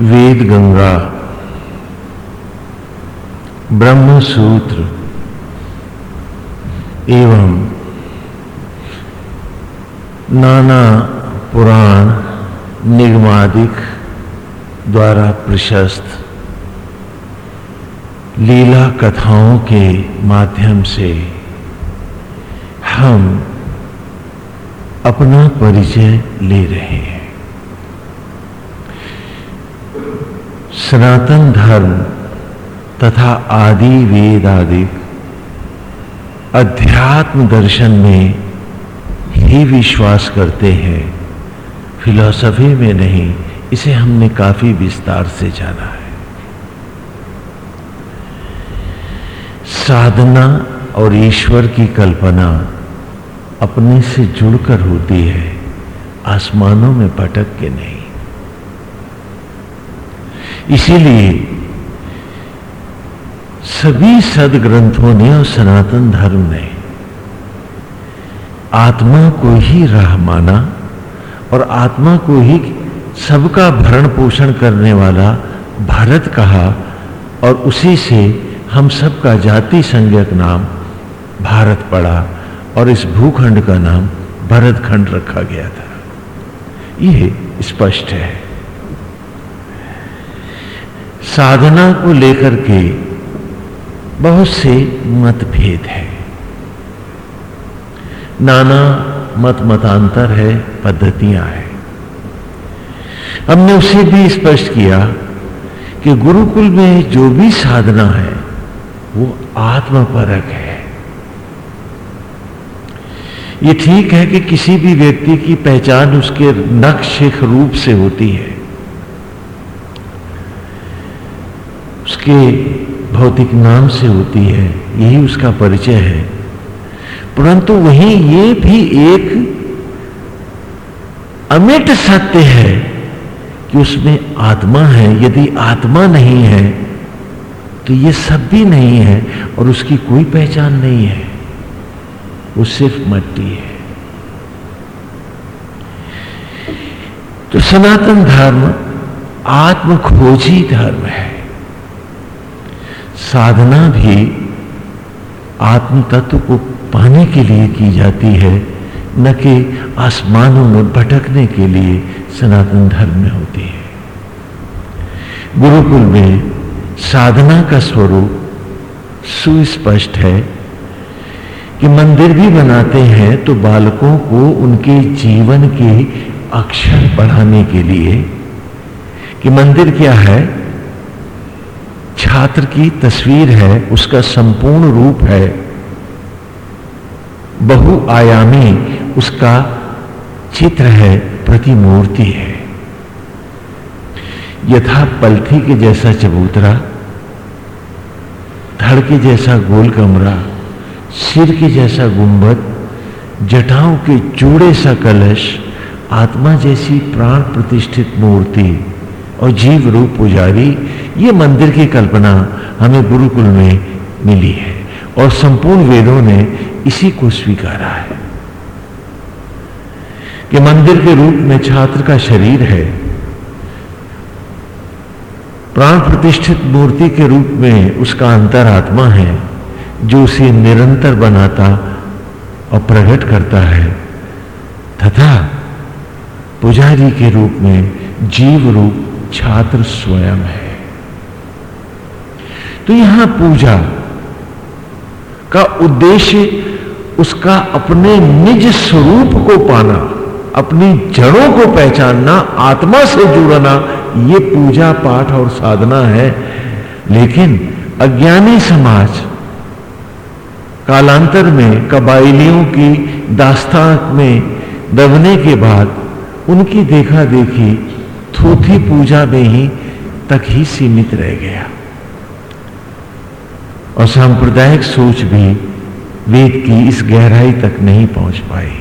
वेद गंगा ब्रह्म सूत्र एवं नाना पुराण निगमादिक द्वारा प्रशस्त लीला कथाओं के माध्यम से हम अपना परिचय ले रहे हैं। सनातन धर्म तथा आदि वेद आदि अध्यात्म दर्शन में ही विश्वास करते हैं। फिलॉसफी में नहीं, इसे हमने काफ़ी विस्तार से जाना है। साधना और ईश्वर की कल्पना अपने से जुड़कर होती है, आसमानों में भटक के नहीं। इसीलिए सभी सदग्रंथों ने और सनातन धर्म ने आत्मा को ही राह माना और आत्मा को ही सबका भरण पोषण करने वाला भारत कहा और उसी से हम सबका जाति संज्ञक नाम भारत पड़ा और इस भूखंड का नाम भरत खंड रखा गया था। यह स्पष्ट है। साधना को लेकर के बहुत से मतभेद है। नाना मत मतांतर है, पद्धतियाँ हैं। हमने उसे भी स्पष्ट किया कि गुरुकुल में जो भी साधना है, वो आत्मपरक है। ये ठीक है कि किसी भी व्यक्ति की पहचान उसके नक्शिक रूप से होती है। उसके भौतिक नाम से होती है। यही उसका परिचय है। परंतु वहीं ये भी एक अमिट सत्य है कि उसमें आत्मा है। यदि आत्मा नहीं है तो ये सब भी नहीं है और उसकी कोई पहचान नहीं है। वो सिर्फ़ मट्टी है। तो सनातन धर्म आत्म खोजी धर्म है। साधना भी आत्म तत्व को पाने के लिए की जाती है, न कि आसमानों में भटकने के लिए सनातन धर्म में होती है। गुरुकुल में साधना का स्वरूप सुस्पष्ट है कि मंदिर भी बनाते हैं तो बालकों को उनके जीवन के अक्षर पढ़ाने के लिए कि मंदिर क्या है? छात्र की तस्वीर है, उसका संपूर्ण रूप है बहुआयामी, उसका चित्र है, प्रतिमूर्ति है। यथा पलथी के जैसा चबूतरा, धड़ के जैसा गोल कमरा, सिर के जैसा गुंबद, जटाओं के चूड़े सा कलश, आत्मा जैसी प्राण प्रतिष्ठित मूर्ति और जीव रूप पुजारी ये मंदिर की कल्पना हमें गुरुकुल में मिली है और संपूर्ण वेदों ने इसी को स्वीकारा है कि मंदिर के रूप में छात्र का शरीर है। प्राण प्रतिष्ठित मूर्ति के रूप में उसका अंतरात्मा है, जो उसे निरंतर बनाता और प्रकट करता है। तथा पुजारी के रूप में जीव रूप छात्र स्वयं है। तो यहाँ पूजा का उद्देश्य उसका अपने निज स्वरूप को पाना, अपनी जड़ों को पहचानना, आत्मा से जुड़ना, ये पूजा पाठ और साधना है। लेकिन अज्ञानी समाज कालांतर में, कबाइलियों की दास्तान में दबने के बाद उनकी देखा देखी थोथी पूजा में ही तक ही सीमित रह गया। और सांप्रदायिक सोच भी वेद की इस गहराई तक नहीं पहुँच पाई।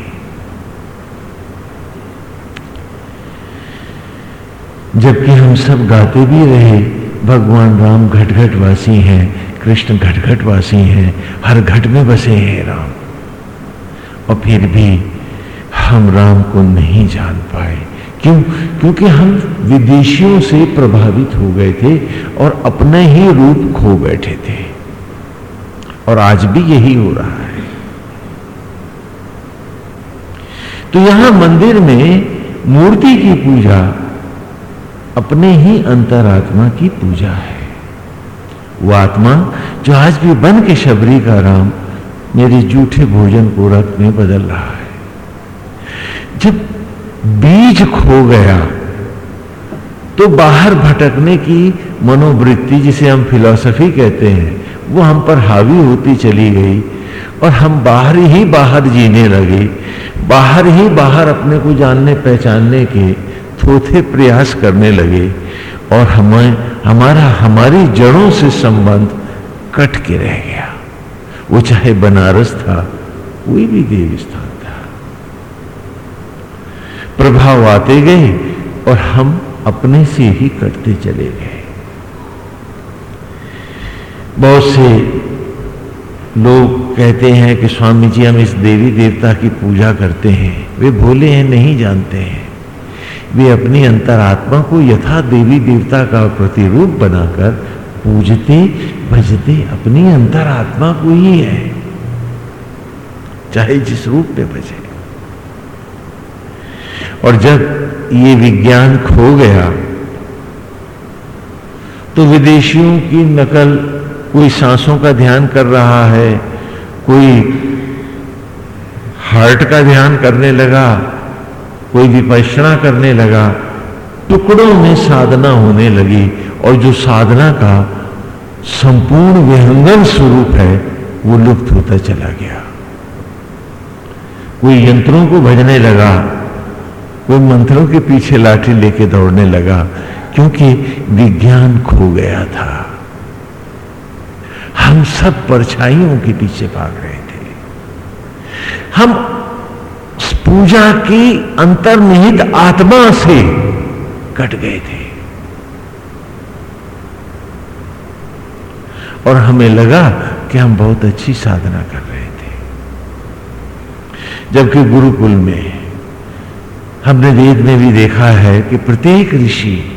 जबकि हम सब गाते भी रहे, भगवान राम घट घट वासी हैं, कृष्ण घट घट वासी हैं, हर घट में बसे हैं राम। और फिर भी हम राम को नहीं जान पाए। क्यों? क्योंकि हम विदेशियों से प्रभावित हो गए थे और अपने ही रूप खो बैठे थे। और आज भी यही हो रहा है। तो यहाँ मंदिर में मूर्ति की पूजा अपने ही अंतरात्मा की पूजा है। वो आत्मा जो आज भी बन के शबरी का राम मेरे जूठे भोजन को रक्त में बदल रहा है। जब बीज खो गया तो बाहर भटकने की मनोवृत्ति जिसे हम फिलॉसफी कहते हैं वो हम पर हावी होती चली गई और हम बाहर ही बाहर जीने लगे। बाहर ही बाहर अपने को जानने पहचानने के थोथे प्रयास करने लगे और हमें, हमारा, हमारी जड़ों से संबंध कट के रह गया। वो चाहे बनारस था, कोई भी देव स्थान था। प्रभाव आते गए और हम अपने से ही कटते चले गए। बहुत से लोग कहते हैं कि स्वामी जी हम इस देवी देवता की पूजा करते हैं। वे भोले हैं, नहीं जानते हैं। वे अपनी अंतरात्मा को यथा देवी देवता का प्रतिरूप बनाकर पूजते, भजते अपनी अंतरात्मा को ही है। चाहे जिस रूप में भजे। और जब ये विज्ञान खो गया तो विदेशियों की नकल कोई सांसों का ध्यान कर रहा है, कोई हार्ट का ध्यान करने लगा, कोई विपक्षणा करने लगा, टुकड़ों में साधना होने लगी और जो साधना का संपूर्ण विहंगन स्वरूप है, वो लुप्त होता चला गया। कोई यंत्रों को भजने लगा, कोई मंत्रों के पीछे लाठी लेके दौड़ने लगा, क्योंकि विज्ञान खो गया था। हम सब परछाइयों के पीछे भाग रहे थे। हम पूजा की अंतर्निहित आत्मा से कट गए थे। और हमें लगा कि हम बहुत अच्छी साधना कर रहे थे। जबकि गुरुकुल में हमने वेद में भी देखा है कि प्रत्येक ऋषि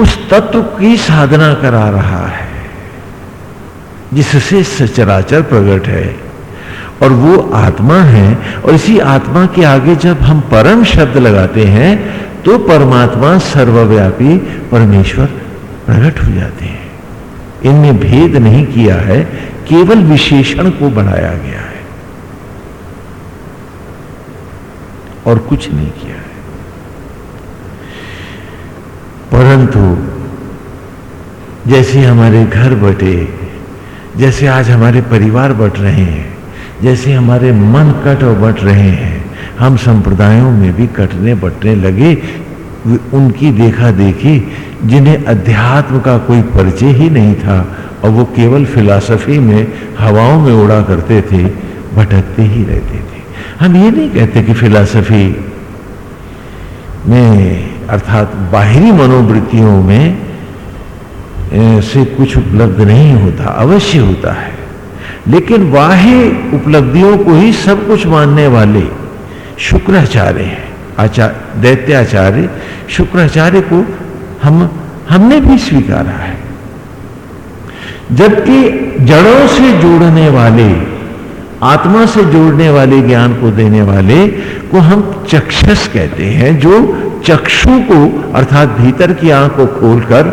उस तत्व की साधना करा रहा है, जिससे सचराचर प्रकट है। और वो आत्मा है, और इसी आत्मा के आगे जब हम परम शब्द लगाते हैं तो परमात्मा सर्वव्यापी परमेश्वर प्रकट हो जाते हैं। इनमें भेद नहीं किया है, केवल विशेषण को बढ़ाया गया है। और कुछ नहीं किया है। परंतु जैसे हमारे घर बटे, जैसे आज हमारे परिवार बट रहे हैं, जैसे हमारे मन कट और बट रहे हैं, हम संप्रदायों में भी कटने, बटने लगे, उनकी देखा देखी, जिन्हें अध्यात्म का कोई परिचय ही नहीं था, और वो केवल फिलॉसफी में, हवाओं में उड़ा करते थे, भटकते ही रहते थे। हम ये नहीं कहते कि फिलॉसफी में अर्थात बाहरी मनोवृत्तियों में से कुछ उपलब्ध नहीं होता, अवश्य होता है। लेकिन बाह्य उपलब्धियों को ही सब कुछ मानने वाले शुक्राचार्य हैं। आचार्य दैत्याचार्य शुक्राचार्य को हम, हमने भी स्वीकारा है। जबकि जड़ों से जोड़ने वाले, आत्मा से जोड़ने वाले ज्ञान को देने वाले को हम चक्षस कहते हैं, जो चक्षु को, अर्थात भीतर की आँख को खोलकर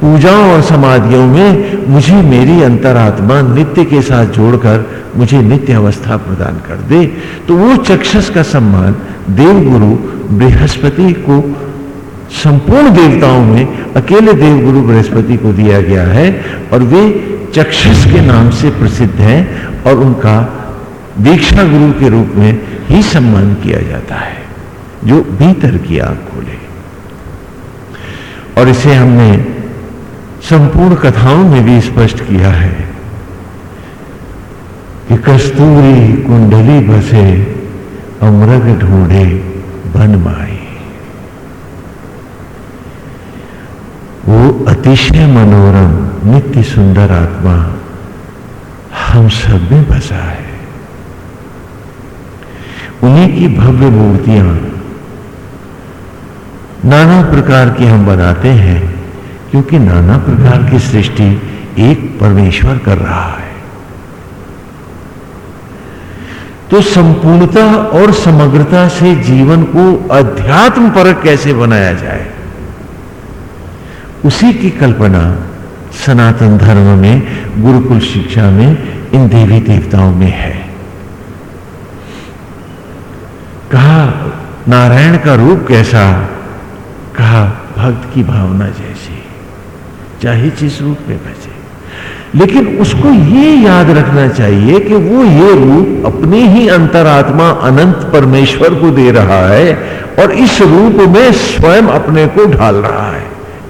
पूजाओं और समाधियों में मुझे मेरी अंतरात्मा नित्य के साथ जोड़कर मुझे नित्य अवस्था प्रदान कर दे। तो वो चक्षस का सम्मान देवगुरु बृहस्पति को, संपूर्ण देवताओं में अकेले देवगुरु बृहस्पति को दिया गया है और वे चक्षस के नाम से प्रसिद्ध हैं और उनका दीक्षा गुरु के रूप में ही सम्मान किया जाता है। जो भीतर की आँख खोले। और इसे हमने संपूर्ण कथाओं में भी स्पष्ट किया है कि कस्तूरी कुंडली बसे, अमृग ढूंढे, बन माई वो अतिशय मनोरम, नित्य सुंदर आत्मा हम सब में बसा है। उन्हीं की भव्य मूर्तियाँ नाना प्रकार की हम बनाते हैं, क्योंकि नाना प्रकार की सृष्टि एक परमेश्वर कर रहा है। तो संपूर्णता और समग्रता से जीवन को अध्यात्म पर कैसे बनाया जाए? उसी की कल्पना सनातन धर्म में, गुरुकुल शिक्षा में, इन देवी देवताओं में है। कहा, नारायण का रूप कैसा कहा, भक्त की भावना जैसी, चाहे जिस रूप में बचे लेकिन उसको ये याद रखना चाहिए कि वो ये रूप अपने ही अंतरात्मा अनंत परमेश्वर को दे रहा है और इस रूप में स्वयं अपने को ढाल रहा है।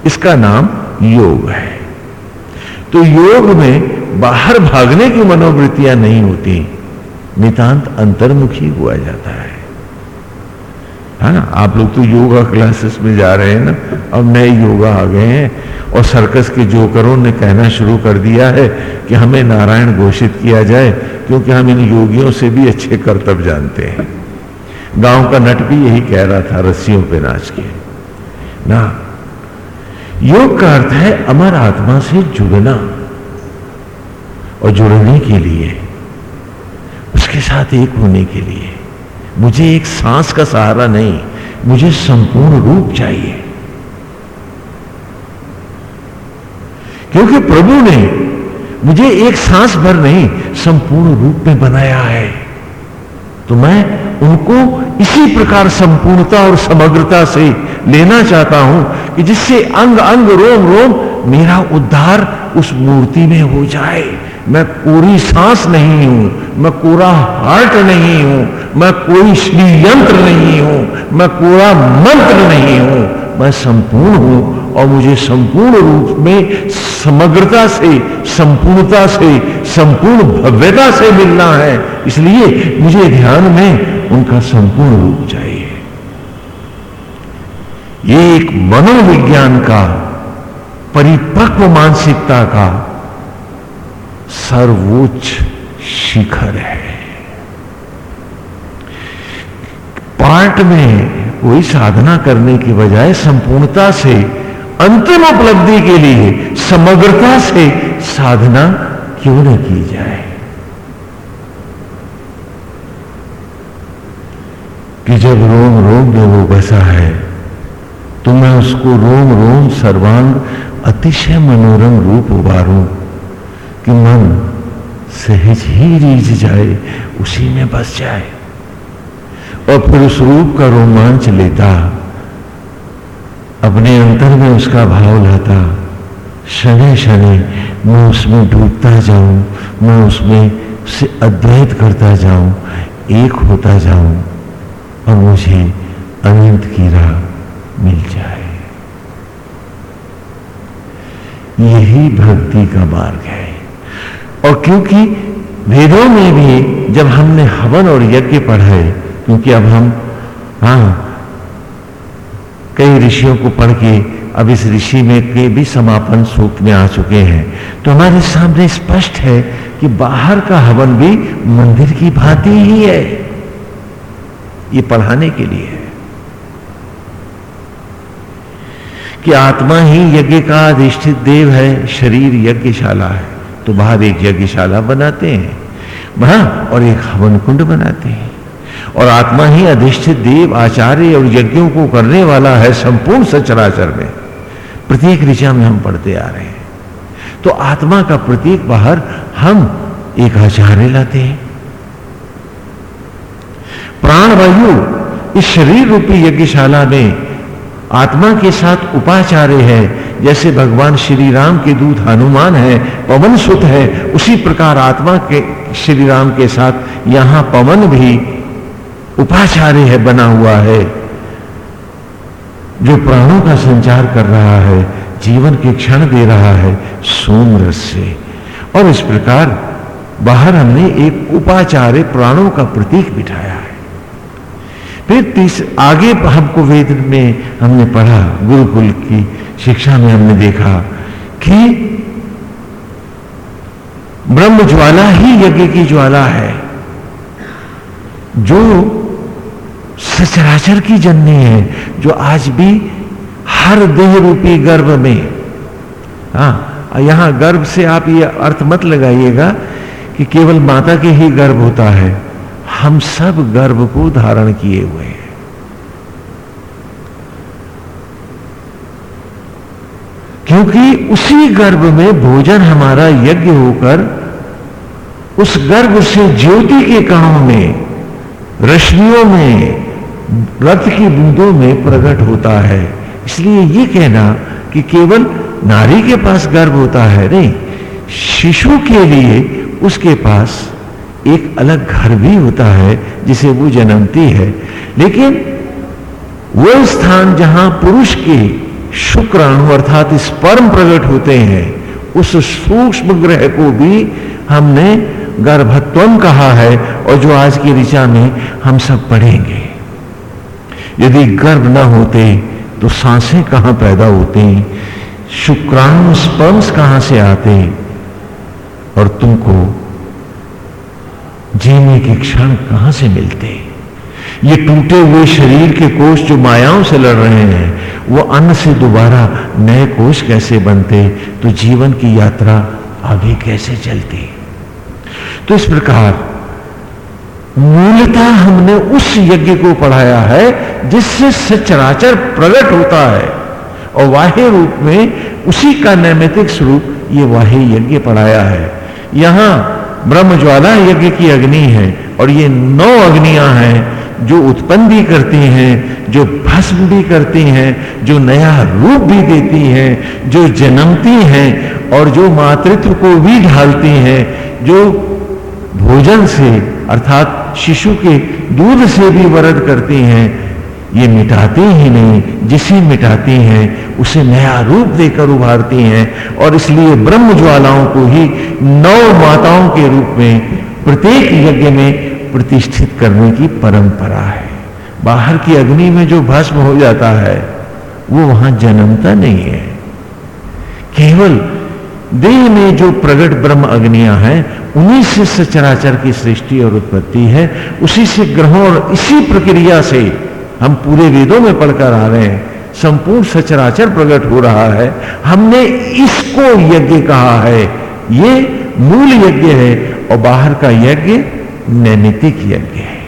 इसका नाम योग है। तो योग में बाहर भागने की मनोवृत्तियाँ नहीं होती, नितांत अंतर्मुखी हुआ जाता है। है ना आप लोग तो योगा क्लासेस में जा रहे हैं ना? अब नए योगा आ गए हैं। और सर्कस के जोकरों ने कहना शुरू कर दिया है कि हमें नारायण घोषित किया जाए, क्योंकि हम इन योगियों से भी अच्छे कर्तव्य जानते हैं। गाँव का नट भी यही कह रहा था, रस्सियों पे नाच के। ना, योग का अर्थ है अमर आत्मा से जुड़ना, और जुड़ने के लिए, उसके साथ एक होने के लिए। मुझे एक सांस का सहारा नहीं, मुझे संपूर्ण रूप चाहिए। क्योंकि प्रभु ने मुझे एक सांस भर नहीं, संपूर्ण रूप में बनाया है। तो मैं उनको इसी प्रकार संपूर्णता और समग्रता से लेना चाहता हूँ कि जिससे अंग अंग रोम रोम मेरा उद्धार उस मूर्ति में हो जाए। मैं पूरी सांस नहीं हूँ, मैं पूरा हार्ट नहीं हूँ, मैं कोई श्री यंत्र नहीं हूँ, मैं कोरा मंत्र नहीं हूँ। मैं संपूर्ण हूँ और मुझे संपूर्ण रूप में समग्रता से, संपूर्णता से, संपूर्ण भव्यता से मिलना है। इसलिए मुझे ध्यान में उनका संपूर्ण रूप चाहिए। ये एक मनोविज्ञान का, परिपक्व मानसिकता का सर्वोच्च शिखर है। पार्ट में कोई साधना करने की बजाय संपूर्णता से, अंतिम उपलब्धि के लिए, समग्रता से साधना क्यों न की जाए? कि जब रोम रोम में वो बसा है तो मैं उसको रोम रोम सर्वांग अतिशय मनोरम रूप उबारूं कि मन सहज ही रीझ जाए, उसी में बस जाए। और फिर उस रूप का रोमांच लेता, अपने अंतर में उसका भाव लाता शनि शनि मैं उसमें डूबता जाऊँ, मैं उसमें से अद्वैत करता जाऊँ, एक होता जाऊँ, और मुझे अनंत की राह मिल जाए। यही भक्ति का मार्ग है। और क्योंकि वेदों में भी जब हमने हवन और यज्ञ पढ़ाए क्योंकि अब हम हाँ कई ऋषियों को पढ़ के अब इस ऋषि में के भी समापन सूक्त में आ चुके हैं। तो हमारे सामने स्पष्ट है कि बाहर का हवन भी मंदिर की भांति ही है। ये पढ़ाने के लिए है कि आत्मा ही यज्ञ का अधिष्ठित देव है, शरीर यज्ञशाला है। तो बाहर एक यज्ञशाला बनाते हैं। वहाँ और एक हवन कुंड बनाते हैं। और आत्मा ही अधिष्ठित देव, आचार्य और यज्ञों को करने वाला है संपूर्ण सचराचर में। प्रत्येक ऋषा में हम पढ़ते आ रहे हैं। तो आत्मा का प्रतीक बाहर हम एक आचार्य लाते हैं। प्राण वायु इस शरीर रूपी यज्ञशाला में आत्मा के साथ उपाचार्य है। जैसे भगवान श्री राम के दूत हनुमान है, पवन सुत है, उसी प्रकार आत्मा के श्री राम के साथ यहाँ पवन भी उपाचार्य है, बना हुआ है। जो प्राणों का संचार कर रहा है, जीवन के क्षण दे रहा है सोम से। और इस प्रकार बाहर हमने एक उपाचार्य प्राणों का प्रतीक बिठाया है। फिर तीस, आगे हमको वेद में हमने पढ़ा, गुरुकुल की शिक्षा में हमने देखा कि ब्रह्म ज्वाला ही यज्ञ की ज्वाला है, जो सचराचर की जननी है, जो आज भी हर देह रूपी गर्भ में हाँ यहाँ गर्भ से आप ये अर्थ मत लगाइएगा कि केवल माता के ही गर्भ होता है। हम सब गर्भ को धारण किए हुए हैं। क्योंकि उसी गर्भ में भोजन हमारा यज्ञ होकर, उस गर्भ से ज्योति के कणों में, रश्मियों में रथ की बूंदों में प्रकट होता है। इसलिए ये कहना कि केवल नारी के पास गर्भ होता है नहीं, शिशु के लिए उसके पास एक अलग घर भी होता है जिसे वो जन्मती है। लेकिन वो स्थान जहाँ पुरुष के शुक्राणु अर्थात स्पर्म प्रकट होते हैं, उस सूक्ष्म ग्रह को भी हमने गर्भत्वम कहा है और जो आज की ऋचा में हम सब पढ़ेंगे। यदि गर्भ न होते तो साँसें कहाँ पैदा होती? शुक्राणु स्पर्म्स कहाँ से आते? और तुमको जीने के क्षण कहाँ से मिलते? ये टूटे हुए शरीर के कोष जो मायाओं से लड़ रहे हैं, वो अन्न से दोबारा नए कोष कैसे बनते? तो जीवन की यात्रा आगे कैसे चलती? तो इस प्रकार मूलतः हमने उस यज्ञ को पढ़ाया है, जिससे सचराचर प्रकट होता है। और वाह्य रूप में उसी का नैमितिक स्वरूप ये वाह्य यज्ञ पढ़ाया है। यहाँ ब्रह्म ज्वाला यज्ञ की अग्नि है और ये नौ अग्नियाँ हैं जो उत्पन्न भी करती हैं, जो भस्म भी करती हैं, जो नया रूप भी देती हैं, जो जन्मती हैं और जो मातृत्व को भी ढालती हैं, जो भोजन से अर्थात शिशु के दूध से भी वरद करती हैं ये मिटाती ही नहीं, जिसे मिटाती हैं, उसे नया रूप देकर उभारती हैं। और इसलिए ब्रह्म ज्वालाओं को ही नौ माताओं के रूप में प्रत्येक यज्ञ में प्रतिष्ठित करने की परंपरा है। बाहर की अग्नि में जो भस्म हो जाता है, वो वहाँ जन्मता नहीं है। केवल देह में जो प्रगट ब्रह्म अग्नियाँ हैं, उन्हीं से सचराचर की सृष्टि और उत्पत्ति है। उसी से ग्रहों और इसी प्रक्रिया से हम पूरे वेदों में पढ़कर आ रहे हैं। संपूर्ण सचराचर प्रकट हो रहा है। हमने इसको यज्ञ कहा है। ये मूल यज्ञ है और बाहर का यज्ञ नैमितिक यज्ञ है।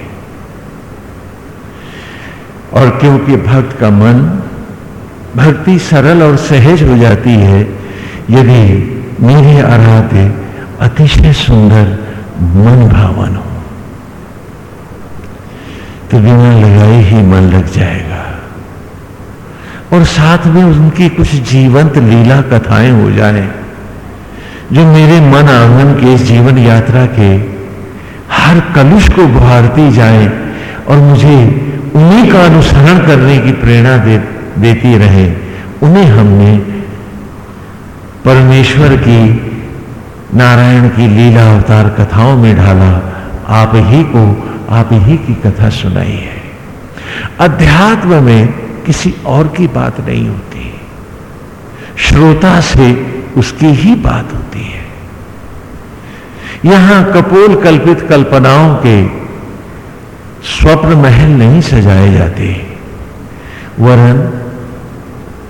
और क्योंकि भक्त का मन, भक्ति सरल और सहज हो जाती है, यदि मेरे आराध्य अतिशय सुंदर मन भावन हो। तो बिना लगाए ही मन लग जाएगा। और साथ में उनकी कुछ जीवंत लीला कथाएँ हो जाए जो मेरे मन आँगन के इस जीवन यात्रा के हर कलुष को बुहारती जाए और मुझे उन्हीं का अनुसरण करने की प्रेरणा दे, देती रहे। उन्हें हमने परमेश्वर की नारायण की लीला अवतार कथाओं में ढाला। आप ही को आप ही की कथा सुनाई है। अध्यात्म में किसी और की बात नहीं होती। श्रोता से उसकी ही बात होती है। यहाँ कपोल कल्पित कल्पनाओं के स्वप्न महल नहीं सजाए जाते। वरन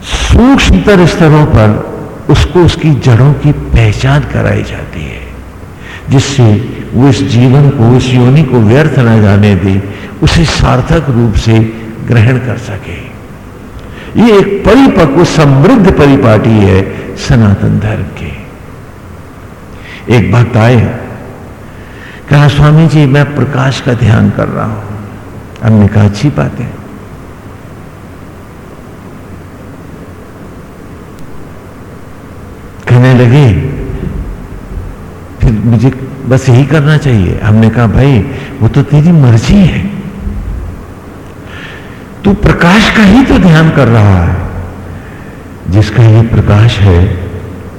सूक्ष्मतर स्तरों पर उसको उसकी जड़ों की पहचान कराई जाती है, जिससे वो इस जीवन को इस योनि को व्यर्थ न जाने दे, उसे सार्थक रूप से ग्रहण कर सके। ये एक परिपक्व, समृद्ध परिपाटी है सनातन धर्म के। एक भक्त आए कहा, स्वामी जी, मैं प्रकाश का ध्यान कर रहा हूँ। हमने कहा, अच्छी बात है। कहने लगे फिर मुझे बस यही करना चाहिए। हमने कहा, भाई, वो तो तेरी मर्ज़ी है। तू प्रकाश का ही तो ध्यान कर रहा है। जिसका ये प्रकाश है,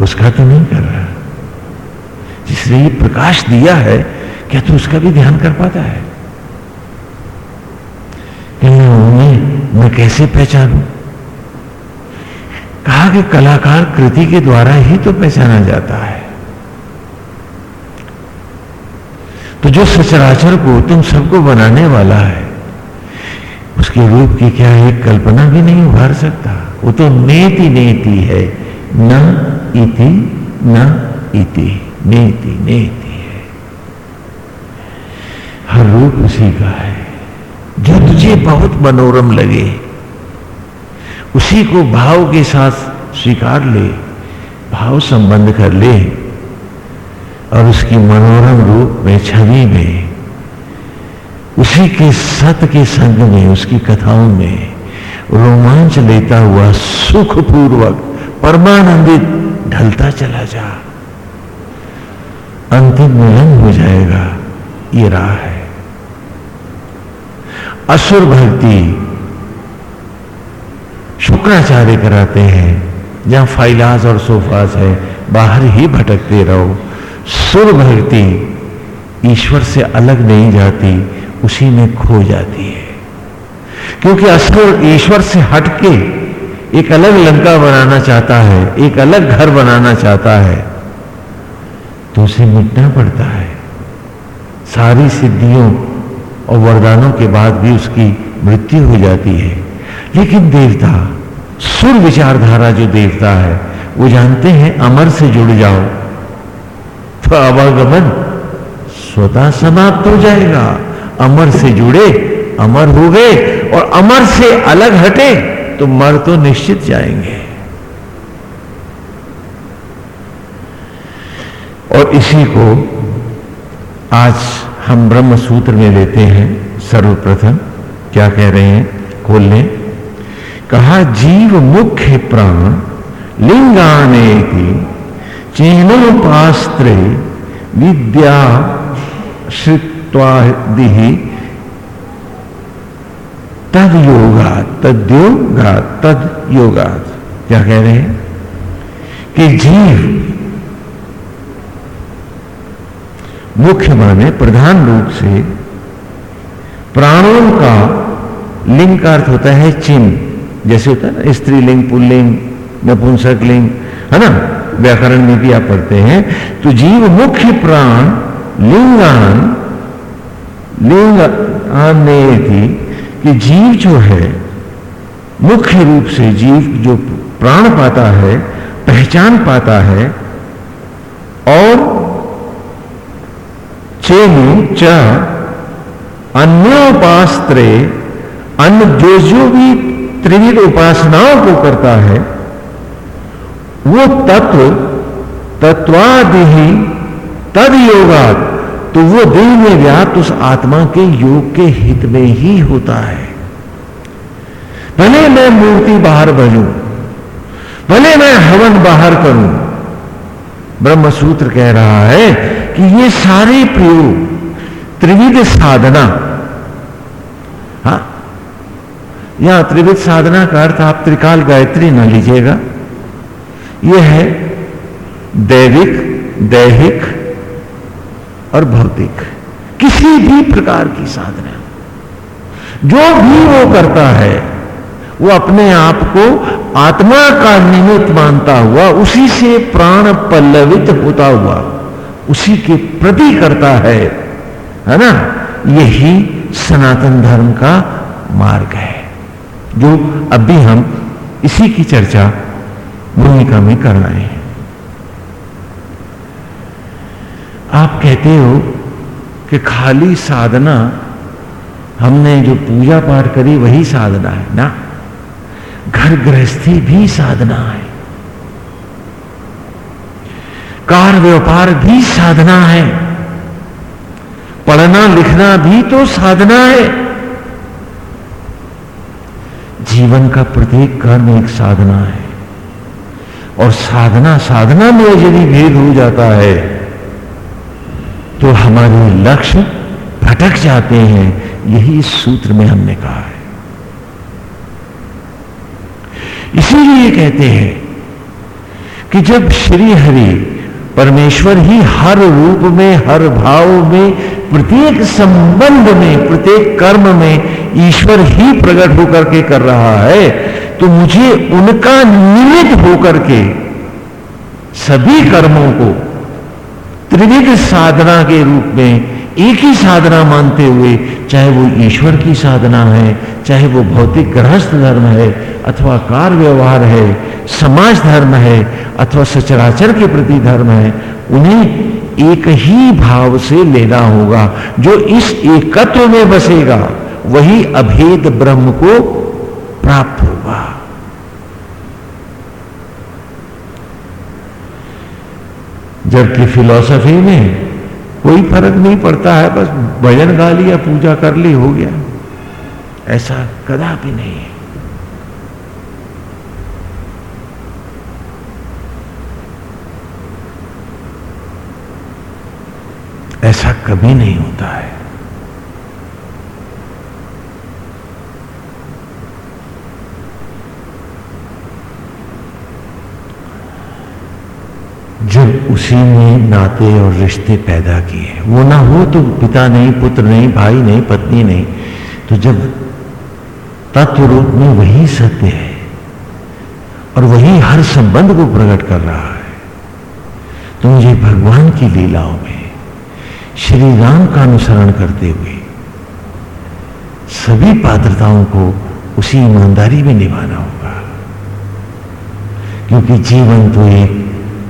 उसका तो नहीं कर रहा। जिसने ये प्रकाश दिया है, क्या तू उसका भी ध्यान कर पाता है? मैं कैसे पहचानू? कहा कि कलाकार कृति के द्वारा ही तो पहचाना जाता है। तो जो सचराचर को तुम सबको बनाने वाला है, उसके रूप की क्या एक कल्पना भी नहीं उभार सकता? वो तो नेति नेति है। न इति न इति, नेति नेति है। हर रूप उसी का है। जो तुझे बहुत मनोरम लगे, उसी को भाव के साथ स्वीकार ले, भाव संबंध कर ले। और उसकी मनोरम रूप में, छवि में, उसी के सत के संग में, उसकी कथाओं में रोमांच लेता हुआ सुखपूर्वक, परमानंदित ढलता चला जा। अंतिम मिलन हो जाएगा, ये राह है। असुर भक्ति शुक्राचार्य कराते हैं, जहाँ फाइलाज और सोफास है, बाहर ही भटकते रहो। सुर भक्ति ईश्वर से अलग नहीं जाती, उसी में खो जाती है। क्योंकि असुर ईश्वर से हटके एक अलग लंका बनाना चाहता है, एक अलग घर बनाना चाहता है तो उसे मिटना पड़ता है। सारी सिद्धियों और वरदानों के बाद भी उसकी मृत्यु हो जाती है। लेकिन देवता, सुर विचारधारा जो देवता है, वो जानते हैं अमर से जुड़ जाओ तो अवागमन स्वतः समाप्त हो जाएगा। अमर से जुड़े, अमर हो गए और अमर से अलग हटे तो मर तो निश्चित जाएँगे। और इसी को आज हम ब्रह्म सूत्र में लेते हैं सर्वप्रथम। क्या कह रहे हैं? खोल लें। कहा, जीव मुख्य प्राण लिंगाने चिन्होपास्त्रे विद्या श्रित्वादि तद योगा तद्योगा तद योगा क्या कह रहे हैं? कि जीव मुख्य माने प्रधान रूप से प्राणों का लिंग का अर्थ होता है चिन्ह। जैसे होता है ना, स्त्रीलिंग, पुल्लिंग नपुंसक लिंग है ना? व्याकरण भी आप पढ़ते हैं तो जीव मुख्य प्राण लिंगान लिंग थी कि जीव जो है, मुख्य रूप से जीव जो प्राण पाता है, पहचान पाता है, और चेनु, च, अन्योपास्त्रे, अन्य जो जो भी त्रिविध उपासनाओं को करता है वो तत्व तत्वादि ही तद योगा तो वो देह में व्याप्त उस आत्मा के योग के हित में ही होता है। भले मैं मूर्ति बाहर भजू भले मैं हवन बाहर करूँ ब्रह्म सूत्र कह रहा है कि ये सारे प्रयोग त्रिविध साधना, हा? यहाँ त्रिविध साधना का अर्थ आप त्रिकाल गायत्री ना लीजिएगा। यह है दैविक, दैहिक और भौतिक। किसी भी प्रकार की साधना। जो भी वो करता है, वो अपने आप को आत्मा का निमित्त मानता हुआ, उसी से प्राण पल्लवित होता हुआ, उसी के प्रति करता है है ना? यही सनातन धर्म का मार्ग है। जो अभी हम इसी की चर्चा भूमिका में कर रहे हैं। आप कहते हो कि खाली साधना, हमने जो पूजा पाठ करी वही साधना है। ना, घर गृहस्थी भी साधना है। कार व्यापार भी साधना है। पढ़ना लिखना भी तो साधना है। जीवन का प्रत्येक कर्म एक साधना है। और साधना साधना में यदि भेद हो जाता है तो हमारे लक्ष्य भटक जाते हैं। यही इस सूत्र में हमने कहा है। इसीलिए कहते हैं कि जब श्री हरि परमेश्वर ही हर रूप में, हर भाव में, प्रत्येक संबंध में, प्रत्येक कर्म में ईश्वर ही प्रकट होकर के कर रहा है तो मुझे उनका निमित्त होकर के सभी कर्मों को त्रिविध साधना के रूप में एक ही साधना मानते हुए, चाहे वो ईश्वर की साधना है, चाहे वो भौतिक गृहस्थ धर्म है, अथवा कार व्यवहार है, समाज धर्म है, अथवा सचराचर के प्रति धर्म है, उन्हें एक ही भाव से लेना होगा, जो इस एकत्व में बसेगा, वही अभेद ब्रह्म को प्राप्त होगा। जबकि फिलॉसफी में कोई फ़र्क नहीं पड़ता है, बस भजन गा लिया, पूजा कर ली, हो गया। ऐसा कदापि नहीं है। ऐसा कभी नहीं होता है जब उसी ने नाते और रिश्ते पैदा किए वो ना हो तो पिता नहीं, पुत्र नहीं, भाई नहीं, पत्नी नहीं। तो जब तत्व रूप में वही सत्य है और वही हर संबंध को प्रकट कर रहा है तो मुझे भगवान की लीलाओं में श्री राम का अनुसरण करते हुए सभी पात्रताओं को उसी ईमानदारी में निभाना होगा। क्योंकि जीवन तो एक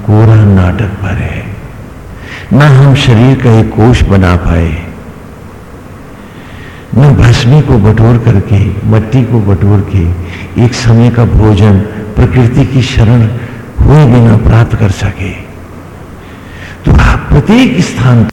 कोरा नाटक पर है ना हम शरीर का एक कोष बना पाए। न भस्मी को बटोर करके, मट्टी को बटोर के, एक समय का भोजन प्रकृति की शरण हुए बिना प्राप्त कर सके। तो आप प्रत्येक स्थान